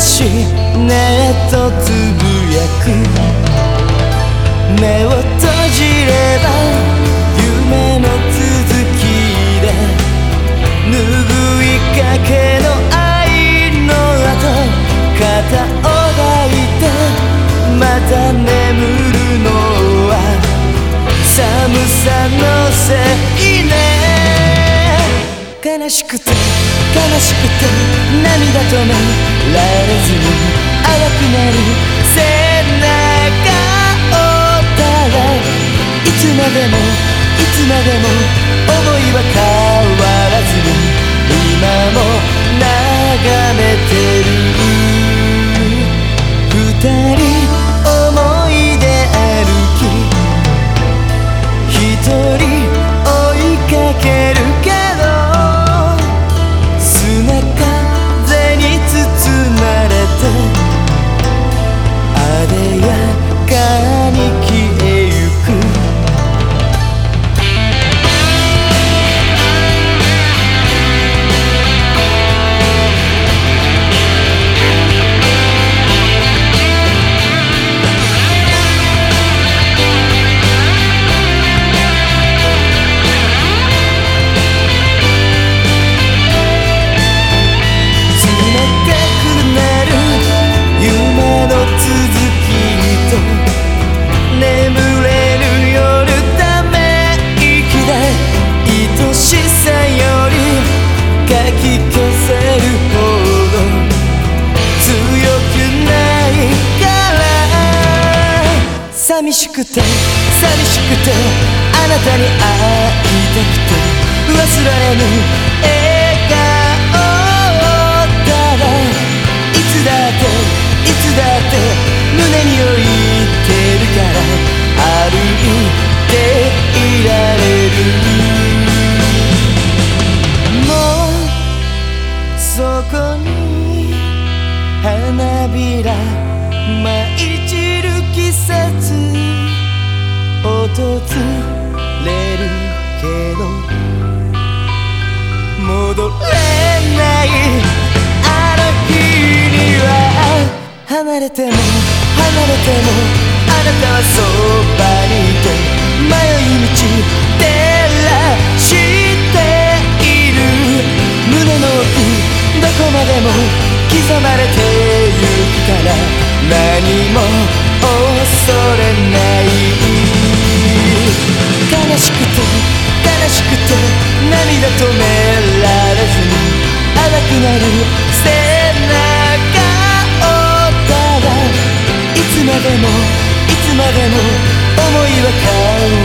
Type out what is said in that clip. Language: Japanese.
しねえとつぶやく」れずに淡くなる背中をたらいつまでも寂しくて寂しくてあなたに会いたくて忘れられぬ笑顔たらいつだっていつだって胸に置いてるから歩いていられる。もうそこに花びら舞訪れるけど戻れないあの日には離れても離れてもあなたはそばにいて迷い道照らしている胸の奥どこまでも刻まれてゆくから何も恐れない止められずに荒くなる背中をただいつまでもいつまでも思いは変わる。